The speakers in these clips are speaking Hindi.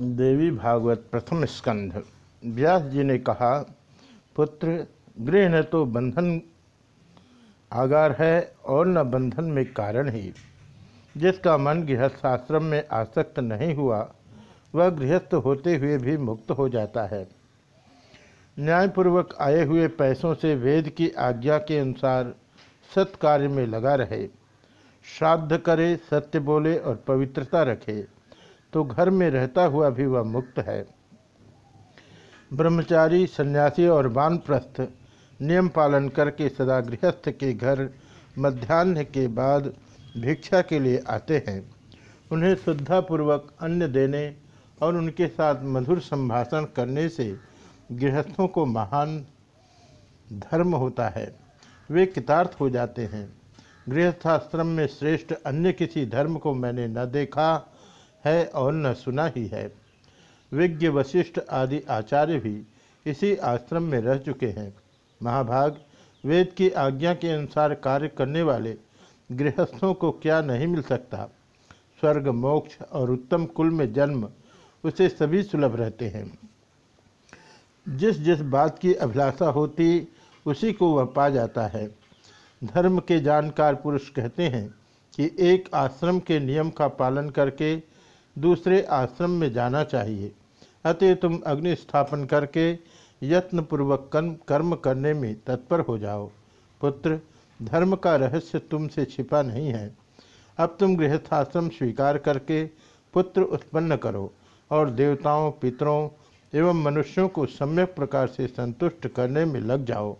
देवी भागवत प्रथम स्कंध। व्यास जी ने कहा, पुत्र, गृह न तो बंधन आगार है और न बंधन में कारण ही। जिसका मन गृहस्थाश्रम में आसक्त नहीं हुआ, वह गृहस्थ होते हुए भी मुक्त हो जाता है। न्यायपूर्वक आए हुए पैसों से वेद की आज्ञा के अनुसार सत्कार्य में लगा रहे। श्राद्ध करे, सत्य बोले और पवित्रता रखे। तो घर में रहता हुआ भी वह मुक्त है। ब्रह्मचारी, सन्यासी और वानप्रस्थ नियम पालन करके सदा गृहस्थ के घर मध्यान्ह के बाद भिक्षा के लिए आते हैं। उन्हें श्रद्धापूर्वक अन्न देने और उनके साथ मधुर संभाषण करने से गृहस्थों को महान धर्म होता है। वे कितार्थ हो जाते हैं। गृहस्थाश्रम में श्रेष्ठ अन्य किसी धर्म को मैंने न देखा है और न सुना ही है। विज्ञ, वशिष्ठ आदि आचार्य भी इसी आश्रम में रह चुके हैं। महाभाग, वेद की आज्ञा के अनुसार कार्य करने वाले गृहस्थों को क्या नहीं मिल सकता? स्वर्ग, मोक्ष और उत्तम कुल में जन्म उसे सभी सुलभ रहते हैं। जिस जिस बात की अभिलाषा होती, उसी को वह पा जाता है। धर्म के जानकार पुरुष कहते हैं कि एक आश्रम के नियम का पालन करके दूसरे आश्रम में जाना चाहिए। अतः तुम अग्नि स्थापन करके यत्नपूर्वक कर्म कर्म करने में तत्पर हो जाओ। पुत्र, धर्म का रहस्य तुमसे छिपा नहीं है। अब तुम गृहस्थाश्रम स्वीकार करके पुत्र उत्पन्न करो और देवताओं, पितरों एवं मनुष्यों को सम्यक प्रकार से संतुष्ट करने में लग जाओ।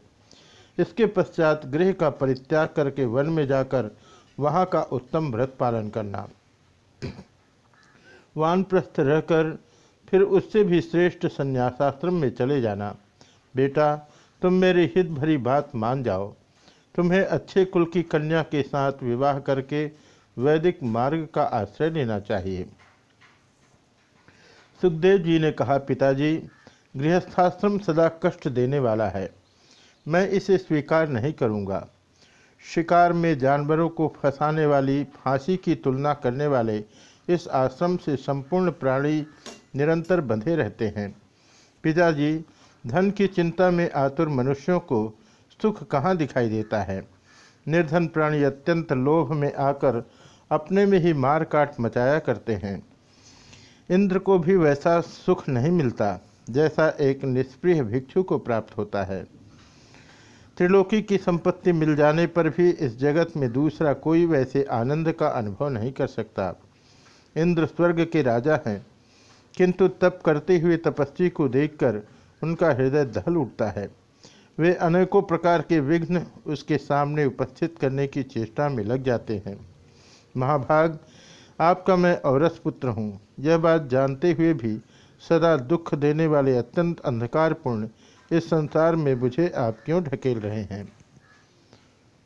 इसके पश्चात गृह का परित्याग करके वन में जाकर वहाँ का उत्तम व्रत पालन करना। वानप्रस्थ रहकर फिर उससे भी श्रेष्ठ संन्यासाश्रम में चले जाना। बेटा, तुम मेरी हित भरी बात मान जाओ। तुम्हें अच्छे कुल की कन्या के साथ विवाह करके वैदिक मार्ग का आश्रय लेना चाहिए। सुखदेव जी ने कहा, पिताजी, गृहस्थाश्रम सदा कष्ट देने वाला है। मैं इसे स्वीकार नहीं करूँगा। शिकार में जानवरों को फंसाने वाली फांसी की तुलना करने वाले इस आश्रम से संपूर्ण प्राणी निरंतर बंधे रहते हैं। पिताजी, धन की चिंता में आतुर मनुष्यों को सुख कहाँ दिखाई देता है? निर्धन प्राणी अत्यंत लोभ में आकर अपने में ही मार काट मचाया करते हैं। इंद्र को भी वैसा सुख नहीं मिलता, जैसा एक निष्प्रिय भिक्षु को प्राप्त होता है। त्रिलोकी की संपत्ति मिल जाने पर भी इस जगत में दूसरा कोई वैसे आनंद का अनुभव नहीं कर सकता। इंद्र स्वर्ग के राजा हैं। किंतु तप करते हुए तपस्वी को देखकर उनका हृदय दहल उठता है। वे अनेकों प्रकार के विघ्न उसके सामने उपस्थित करने की चेष्टा में लग जाते हैं। महाभाग, आपका मैं औरस पुत्र हूँ। यह बात जानते हुए भी सदा दुख देने वाले अत्यंत अंधकारपूर्ण इस संसार में मुझे आप क्यों ढकेल रहे हैं?